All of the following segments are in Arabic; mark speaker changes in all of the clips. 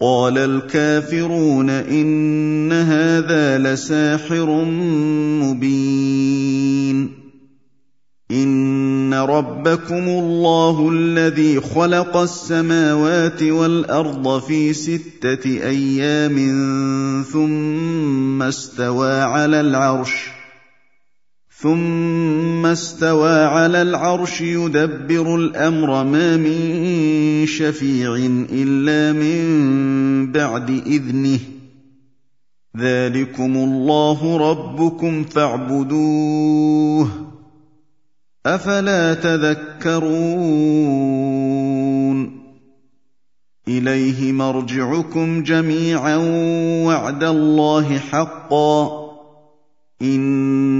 Speaker 1: قال الكافرون إن هذا لساحر مبين. إن ربكم الله الذي خلق السماوات والأرض في ستة أيام ثم استوى على العرش. ثم استوى على العرش يدبر الأمر ما من شفيع إلا من بعد إذنه. ذلكم الله ربكم فاعبدوه. أفلا تذكرون؟ إليه مرجعكم جميعا وعد الله حقا.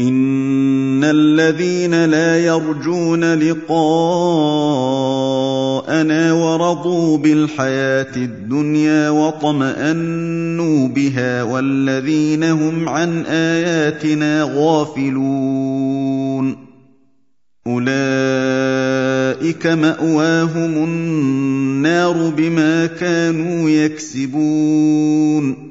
Speaker 1: ان الذين لا يرجون لقاءنا ورضوا بالحياة الدنيا واطمانوا بها والذين هم عن اياتنا غافلون اولئك ماواهم النار بما كانوا يكسبون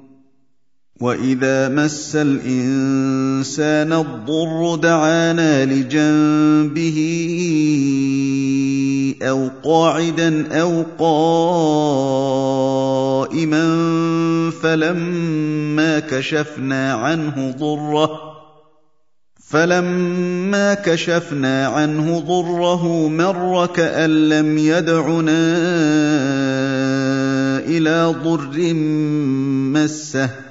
Speaker 1: واذا مس الانسان الضر دعانا لجنبه أو قاعدا أو قائما فلما كشفنا عنه ضره فلما كشفنا عنه ضره مر كان لم يدعنا إلى ضر مسه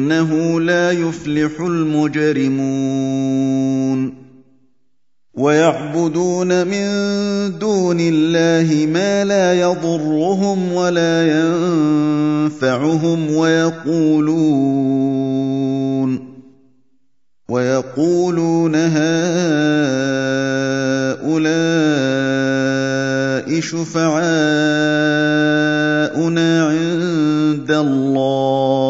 Speaker 1: إِنَّهُ لَا يُفْلِحُ الْمُجْرِمُونَ. وَيَعْبُدُونَ مِن دُونِ اللَّهِ مَا لَا يَضُرُّهُمْ وَلَا يَنفَعُهُمْ وَيَقُولُونَ. وَيَقُولُونَ هَٰؤُلَاءِ شُفَعَاؤُنَا عِندَ اللَّهِ ۚ.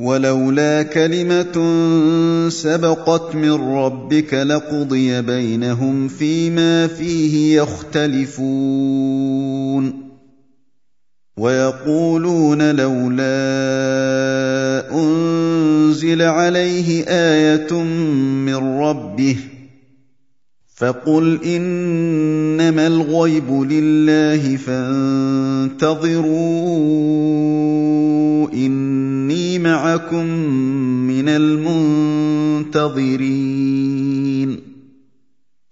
Speaker 1: وَلَوْلَا كَلِمَةٌ سَبَقَتْ مِن رَّبِّكَ لَقُضِيَ بَيْنَهُمْ فِيمَا فِيهِ يَخْتَلِفُونَ. وَيَقُولُونَ لَوْلَا أُنزِلَ عَلَيْهِ آيَةٌ مِّن رَّبِّهِ ۖ فَقُلْ إِنَّمَا الْغَيْبُ لِلَّهِ فَانتَظِرُوا إِنِّي مَعَكُم مِّنَ الْمُنتَظِرِينَ.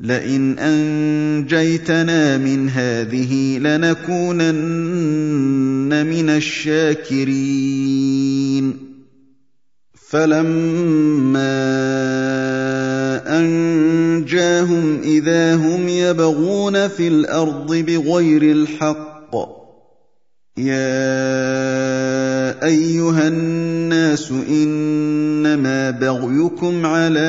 Speaker 1: لئن أنجيتنا من هذه لنكونن من الشاكرين. فلما أنجاهم إذا هم يبغون في الأرض بغير الحق يا أيها الناس إنما بغيكم على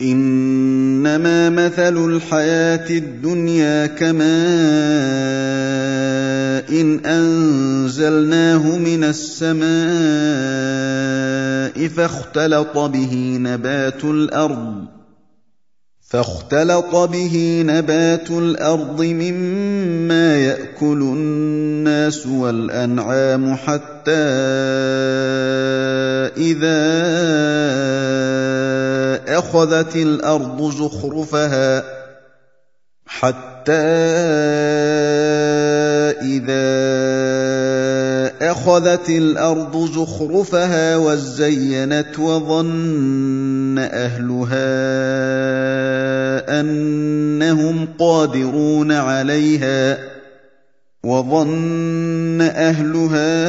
Speaker 1: إنما مثل الحياة الدنيا كماء إن أنزلناه من السماء فاختلط به نبات الأرض فاختلط به نبات الأرض مما يأكل الناس والأنعام حتى إذا أخذت الأرض زخرفها حتى إذا أخذت الأرض زخرفها وزينت وظن أهلها أنهم قادرون عليها وظن أهلها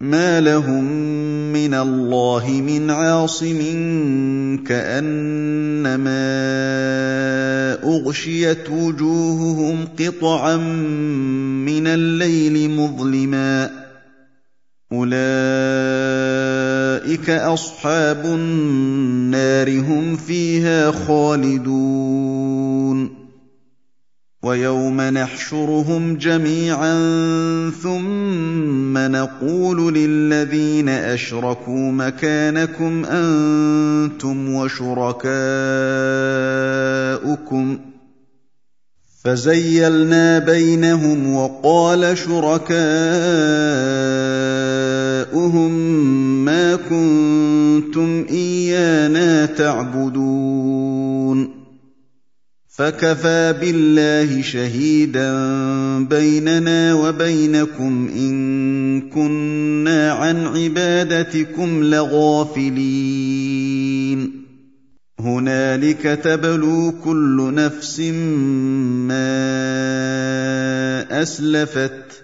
Speaker 1: ما لهم من الله من عاصم كانما اغشيت وجوههم قطعا من الليل مظلما اولئك اصحاب النار هم فيها خالدون ويوم نحشرهم جميعا ثم نقول للذين أشركوا مكانكم أنتم وشركاؤكم فزيلنا بينهم وقال شركاؤهم ما كنتم إيانا تعبدون فكفى بالله شهيدا بيننا وبينكم إن كنا عن عبادتكم لغافلين. هنالك تبلو كل نفس ما أسلفت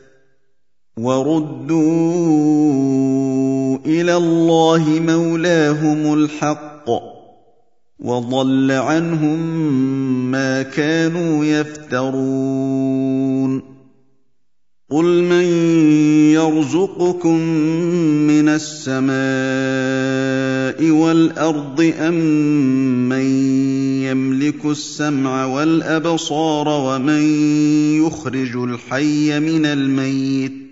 Speaker 1: وردوا إلى الله مولاهم الحق. وضل عنهم ما كانوا يفترون. قل من يرزقكم من السماء والأرض أم من يملك السمع والأبصار ومن يخرج الحي من الميت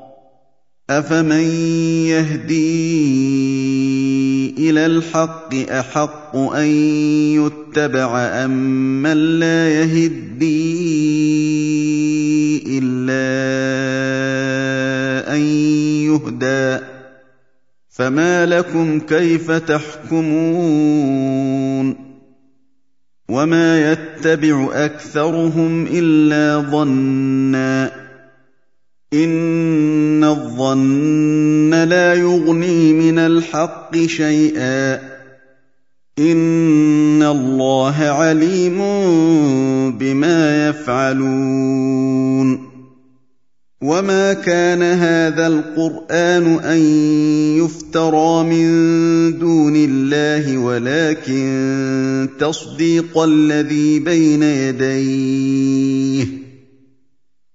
Speaker 1: افمن يهدي إلى الحق أحق أن يتبع أم من لا يهدي إلا أن يهدى فما لكم كيف تحكمون وما يتبع أكثرهم إلا ظنّا إِنَّ الظَّنَّ لَا يُغْنِي مِنَ الْحَقِّ شَيْئًا ۚ إِنَّ اللَّهَ عَلِيمٌ بِمَا يَفْعَلُونَ وَمَا كَانَ هَٰذَا الْقُرْآنُ أَن يُفْتَرَىٰ مِن دُونِ اللَّهِ وَلَٰكِن تَصْدِيقَ الَّذِي بَيْنَ يَدَيْهِ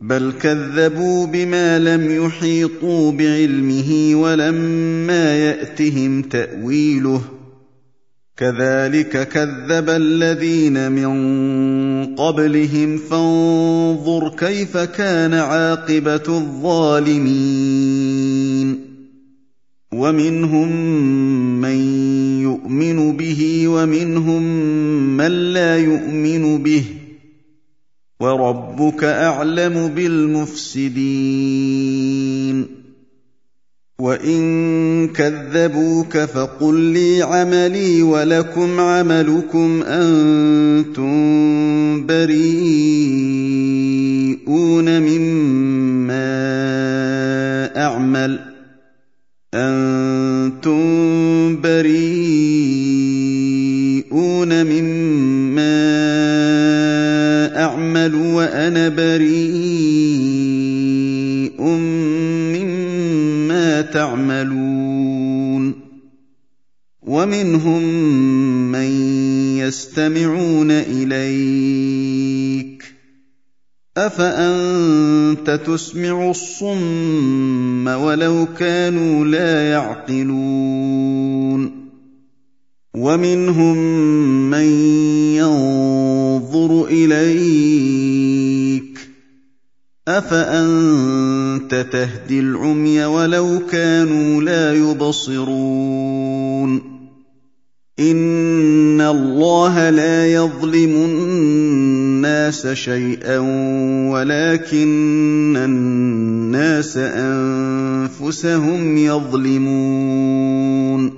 Speaker 1: بل كذبوا بما لم يحيطوا بعلمه ولما ياتهم تاويله كذلك كذب الذين من قبلهم فانظر كيف كان عاقبه الظالمين ومنهم من يؤمن به ومنهم من لا يؤمن به وربك أعلم بالمفسدين. وإن كذبوك فقل لي عملي ولكم عملكم أنتم بريئون مما أعمل أنتم بريئون مما أعمل وأنا بريء مما تعملون. ومنهم من يستمعون إليك. أفأنت تسمع الصم ولو كانوا لا يعقلون؟ ومنهم من ينظر إليك. أفأنت تهدي العمي ولو كانوا لا يبصرون؟ إن الله لا يظلم الناس شيئا ولكن الناس أنفسهم يظلمون.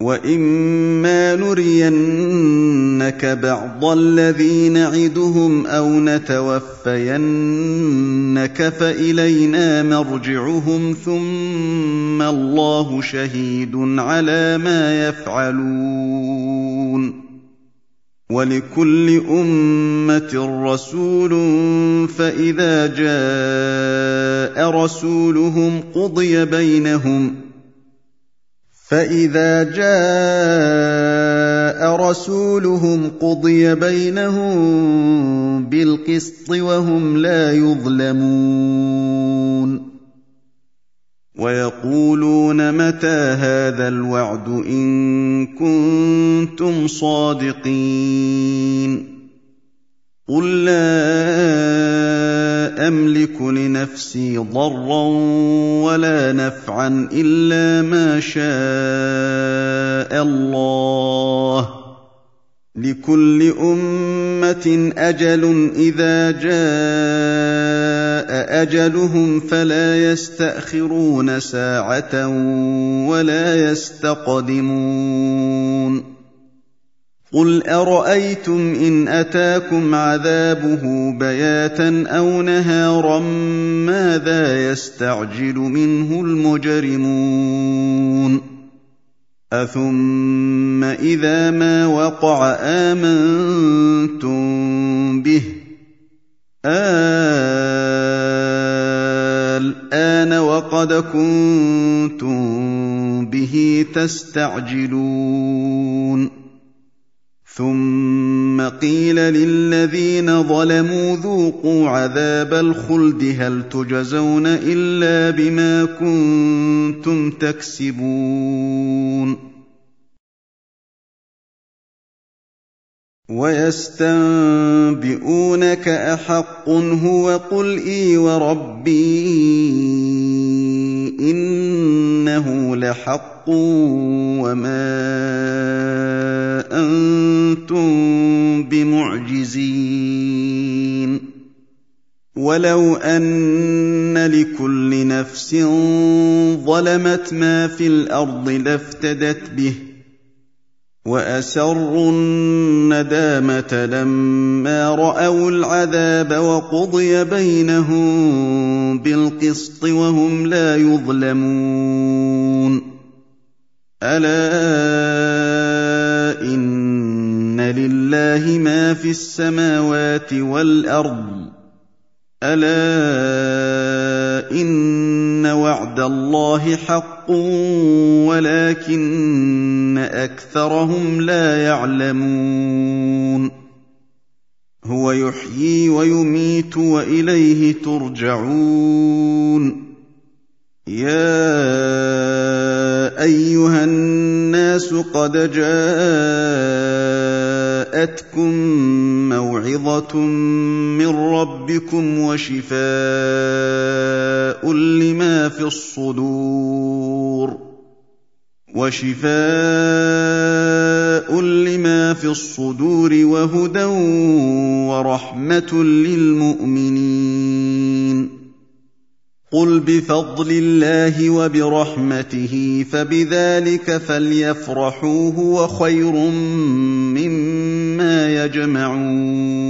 Speaker 1: واما نرين نُرِيَنَّكَ بَعْضَ الَّذِي نَعِدُهُمْ أَوْ نَتَوَفَّيَنَّكَ فَإِلَيْنَا مَرْجِعُهُمْ ثُمَّ اللَّهُ شَهِيدٌ عَلَىٰ مَا يَفْعَلُونَ وَلِكُلِّ أُمَّةٍ رَّسُولٌ فَإِذَا جَاءَ رَسُولُهُمْ قُضِيَ بَيْنَهُمْ فَإِذَا جَاءَ رَسُولُهُمْ قُضِيَ بَيْنَهُم بِالْقِسْطِ وَهُمْ لَا يُظْلَمُونَ وَيَقُولُونَ مَتَىٰ هَٰذَا الْوَعْدُ إِن كُنتُمْ صَادِقِينَ قُل لَّا أَمْلِكُ لِنَفْسِي ضَرًّا وَلَا نَفْعًا إِلَّا مَا شَاءَ لِكُلِّ أُمَّةٍ أَجَلٌ ۖ إِذَا جَاءَ أَجَلُهُمْ فَلَا يَسْتَأْخِرُونَ سَاعَةً ۖ وَلَا يَسْتَقْدِمُونَ. قُلْ أَرَأَيْتُمْ إِنْ أَتَاكُمْ عَذَابُهُ بَيَاتًا أَوْ نَهَارًا مَّاذَا يَسْتَعْجِلُ مِنْهُ الْمُجْرِمُونَ؟ أَثُمَّ إِذَا مَا وَقَعَ آمَنتُم بِهِ ۚ آلْآنَ وَقَدْ كُنتُم بِهِ تَسْتَعْجِلُونَ ثُمَّ قِيلَ لِلَّذِينَ ظَلَمُوا ذُوقُوا عَذَابَ الْخُلْدِ هَلْ تُجْزَوْنَ إِلَّا بِمَا كُنتُمْ تَكْسِبُونَ وَيَسْتَنبِئُونَكَ أَحَقٌّ هُوَ ۖ قُلْ إِي وَرَبِّي إِنَّهُ لَحَقٌّ وَمَا أَنتُم بِمُعْجِزِينَ وَلَوْ أَنَّ لِكُلِّ نَفْسٍ ظَلَمَتْ مَا فِي الْأَرْضِ لَافْتَدَتْ بِهِ وَأَسَرُّوا النَّدَامَةَ لَمَّا رَأَوُا الْعَذَابَ وَقُضِيَ بَيْنَهُم بِالْقِسْطِ وَهُمْ لَا يُظْلَمُونَ. أَلَا إِنَّ لِلَّهِ مَا فِي السَّمَاوَاتِ وَالْأَرْضِ ۚ. أَلَا إِنَّ وَعْدَ اللَّهِ حَقٌّ وَلَٰكِنَّ أَكْثَرَهُمْ لَا يَعْلَمُونَ. هُوَ يُحْيِي وَيُمِيتُ وَإِلَيْهِ تُرْجَعُونَ. يَا أَيُّهَا النَّاسُ قَدْ جَاءَتْكُم مَّوْعِظَةٌ مِّن رَّبِّكُمْ وَشِفَاءٌ لِّمَا فِي الصُّدُورِ وَشِفَاءٌ لِّمَا فِي الصُّدُورِ وَهُدًى وَرَحْمَةٌ لِّلْمُؤْمِنِينَ قُلْ بِفَضْلِ اللَّهِ وَبِرَحْمَتِهِ فَبِذَٰلِكَ فَلْيَفْرَحُوا هُوَ خَيْرٌ مِّمَّا يَجْمَعُونَ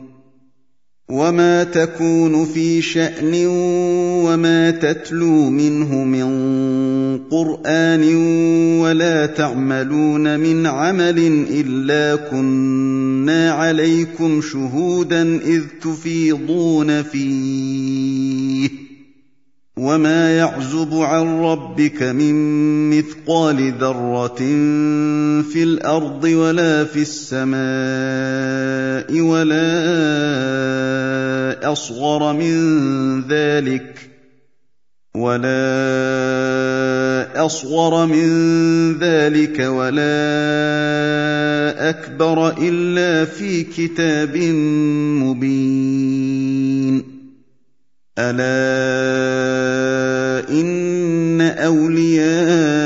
Speaker 1: وَمَا تَكُونُ فِي شَأْنٍ وَمَا تَتْلُو مِنْهُ مِن قُرْآنٍ وَلَا تَعْمَلُونَ مِنْ عَمَلٍ إِلَّا كُنَّا عَلَيْكُمْ شُهُودًا إِذْ تُفِيضُونَ فِيهِ وما يعزب عن ربك من مثقال ذره في الأرض ولا في السماء ولا أصغر من ذلك ولا أصغر من ذلك ولا أكبر إلا في كتاب مبين. ألا إن أولياء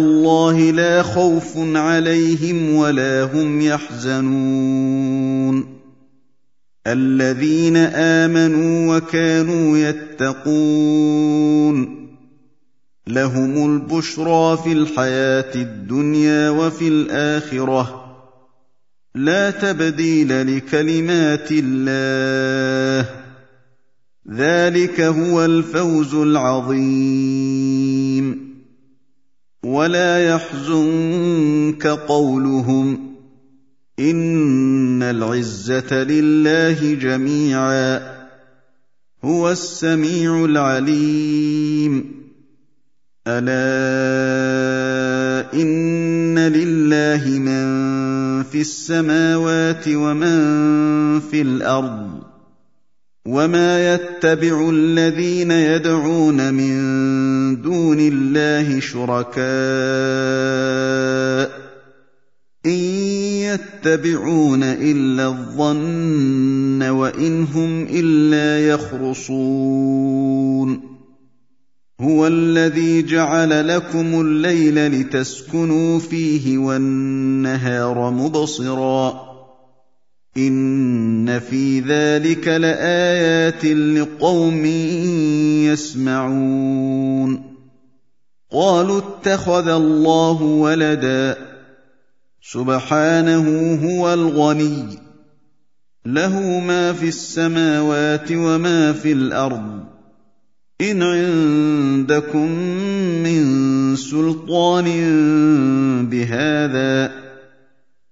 Speaker 1: الله لا خوف عليهم ولا هم يحزنون. الذين آمنوا وكانوا يتقون. لهم البشرى في الحياة الدنيا وفي الآخرة. لا تبديل لكلمات الله. ذلك هو الفوز العظيم. ولا يحزنك قولهم إن العزة لله جميعا هو السميع العليم ألا إن لله من في السماوات ومن في الأرض وما يتبع الذين يدعون من دون الله شركاء ان يتبعون الا الظن وان هم الا يخرصون هو الذي جعل لكم الليل لتسكنوا فيه والنهار مبصرا إِنَّ فِي ذَٰلِكَ لَآيَاتٍ لِّقَوْمٍ يَسْمَعُونَ قَالُوا اتَّخَذَ اللَّهُ وَلَدًا ۗ سُبْحَانَهُ هُوَ الْغَنِيُّ ۖ لَهُ مَا فِي السَّمَاوَاتِ وَمَا فِي الْأَرْضِ ۚ إِنْ عِندَكُم مِّن سُلْطَانٍ بِهَٰذَا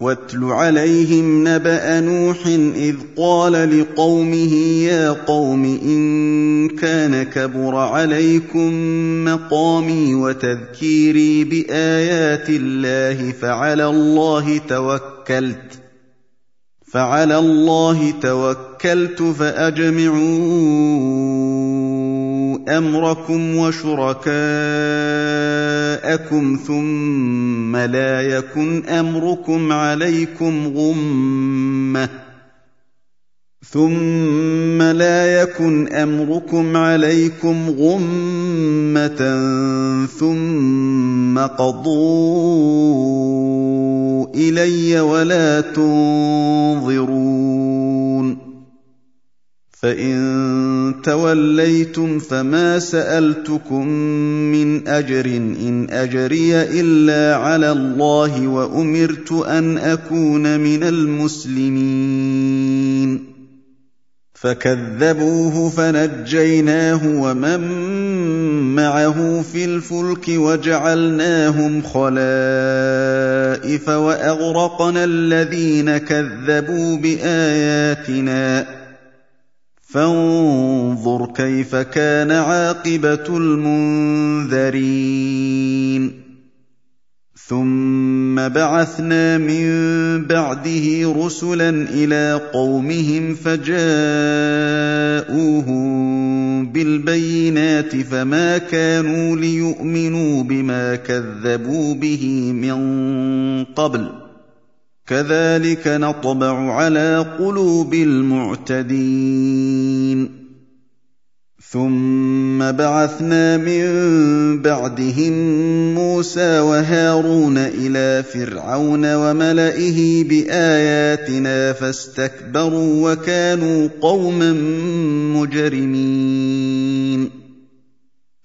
Speaker 1: واتل عليهم نبأ نوح إذ قال لقومه يا قوم إن كان كبر عليكم مقامي وتذكيري بآيات الله فعلى الله توكلت فعلى الله توكلت فأجمعوا أمركم وشركاءكم ثم لا يكن أمركم عليكم غمة. ثم لا يكن أمركم عليكم غمة. ثم قضوا إلي ولا تنظرون. فإن توليتم فما سألتكم من أجر إن أجري إلا على الله وأمرت أن أكون من المسلمين. فكذبوه فنجيناه ومن معه في الفلك وجعلناهم خلائف وأغرقنا الذين كذبوا بآياتنا. فانظر كيف كان عاقبة المنذرين. ثم بعثنا من بعده رسلا إلى قومهم فجاءوهم بالبينات فما كانوا ليؤمنوا بما كذبوا به من قبل. كذلك نطبع على قلوب المعتدين. ثم بعثنا من بعدهم موسى وهارون إلى فرعون وملئه بآياتنا فاستكبروا وكانوا قوما مجرمين.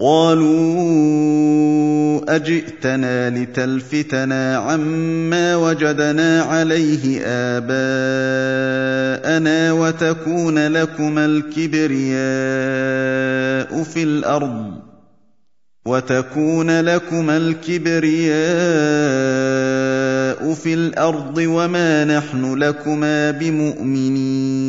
Speaker 1: قالوا أجئتنا لتلفتنا عما وجدنا عليه آباءنا وتكون لكما الكبرياء في الأرض وتكون لكما الكبرياء في الأرض وما نحن لكما بمؤمنين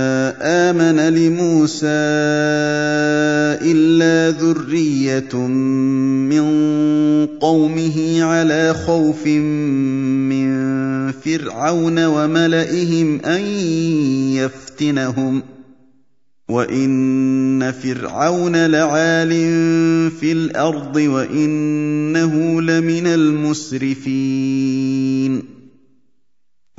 Speaker 1: آمن لموسى إلا ذرية من قومه على خوف من فرعون وملئهم أن يفتنهم وإن فرعون لعال في الأرض وإنه لمن المسرفين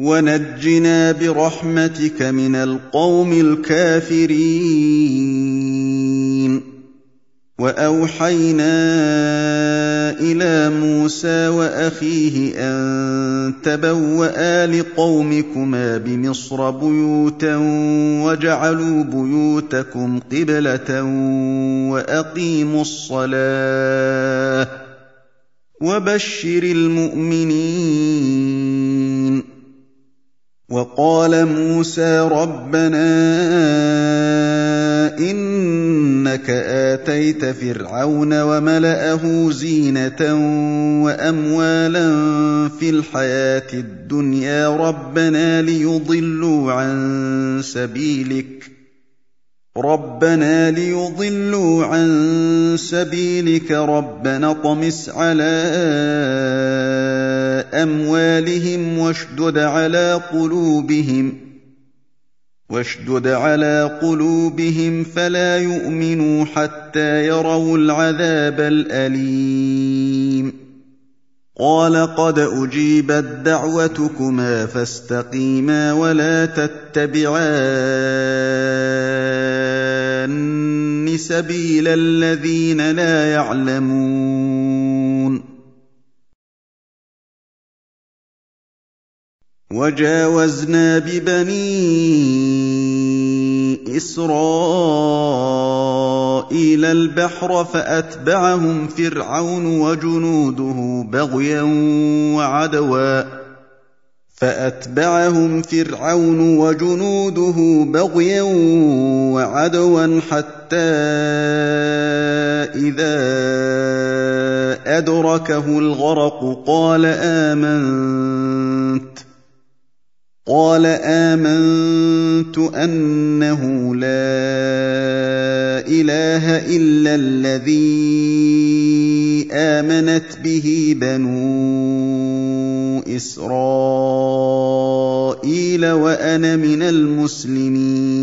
Speaker 1: ونجنا برحمتك من القوم الكافرين. وأوحينا إلى موسى وأخيه أن تبوأ لقومكما بمصر بيوتا وجعلوا بيوتكم قبلة وأقيموا الصلاة وبشر المؤمنين. وقال موسى ربنا إنك آتيت فرعون وملأه زينة وأموالا في الحياة الدنيا ربنا ليضلوا عن سبيلك ربنا ليضلوا عن سبيلك ربنا اطمس على أموالهم واشدد على قلوبهم واشدد على قلوبهم فلا يؤمنوا حتى يروا العذاب الأليم. قال قد أجيبت دعوتكما فاستقيما ولا تتبعان سبيل الذين لا يعلمون. وجاوزنا ببني إسرائيل البحر فأتبعهم فرعون وجنوده بغيا وعدوا. فأتبعهم فرعون وجنوده بغيا وعدوا حتى إذا أدركه الغرق قال آمنت. قال آمنت أنه لا إله إلا الذي آمنت به بنو إسرائيل وأنا من المسلمين.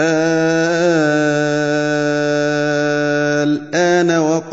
Speaker 1: الان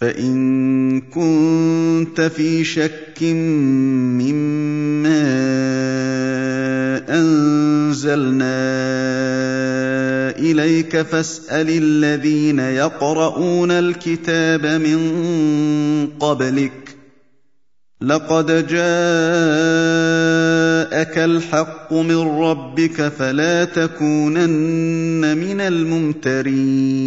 Speaker 1: فإن كنت في شك مما أنزلنا إليك فاسأل الذين يقرؤون الكتاب من قبلك لقد جاءك الحق من ربك فلا تكونن من الممترين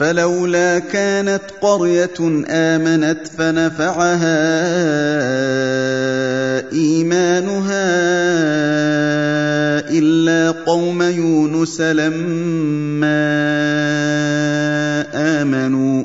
Speaker 1: فلولا كانت قرية آمنت فنفعها إيمانها إلا قوم يونس لما آمنوا.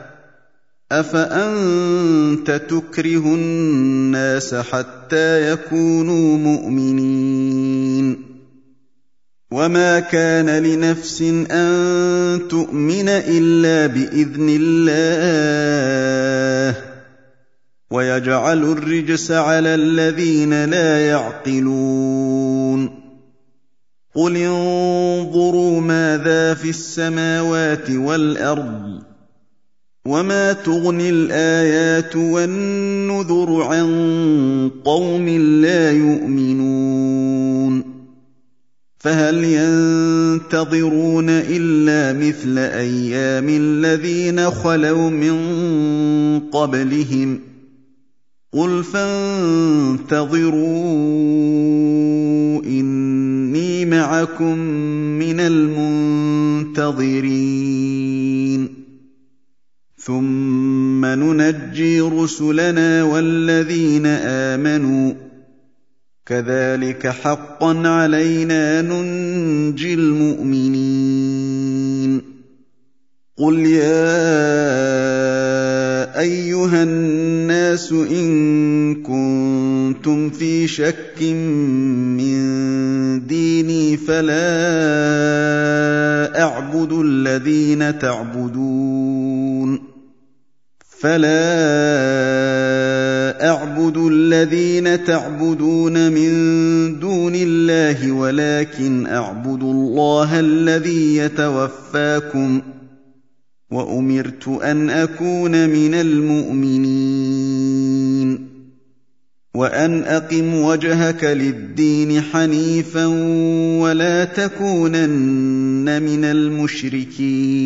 Speaker 1: افانت تكره الناس حتى يكونوا مؤمنين؟ وما كان لنفس ان تؤمن الا باذن الله ويجعل الرجس على الذين لا يعقلون؟ قل انظروا ماذا في السماوات والارض وما تغني الايات والنذر عن قوم لا يؤمنون فهل ينتظرون الا مثل أيام الذين خلوا من قبلهم قل فانتظروا اني معكم من المنتظرين ثم ننجي رسلنا والذين امنوا كذلك حقا علينا ننجي المؤمنين قل يا ايها الناس ان كنتم في شك من ديني فلا اعبد الذين تعبدون فلا اعبد الذين تعبدون من دون الله ولكن اعبد الله الذي يتوفاكم وامرت ان اكون من المؤمنين وان اقم وجهك للدين حنيفا ولا تكونن من المشركين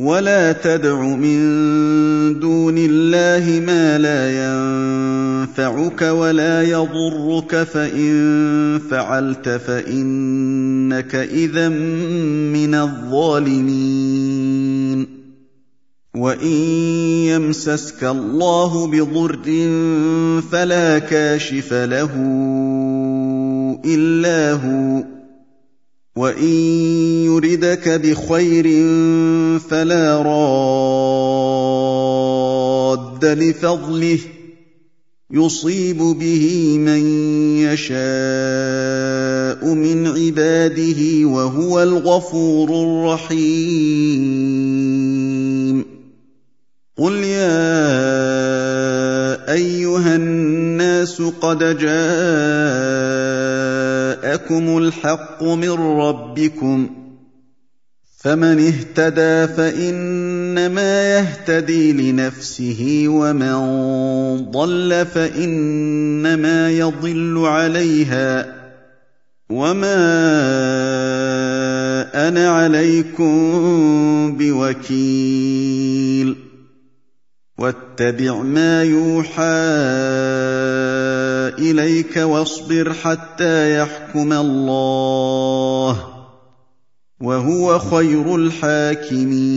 Speaker 1: ولا تدع من دون الله ما لا ينفعك ولا يضرك فان فعلت فانك اذا من الظالمين وان يمسسك الله بضر فلا كاشف له الا هو وان يردك بخير فلا راد لفضله يصيب به من يشاء من عباده وهو الغفور الرحيم قل يا ايها الناس قد جاءكم الحق من ربكم فمن اهتدى فإنما يهتدي لنفسه ومن ضل فإنما يضل عليها وما أنا عليكم بوكيل واتبع ما يوحى إليك واصبر حتى يحكم الله وهو خير الحاكمين.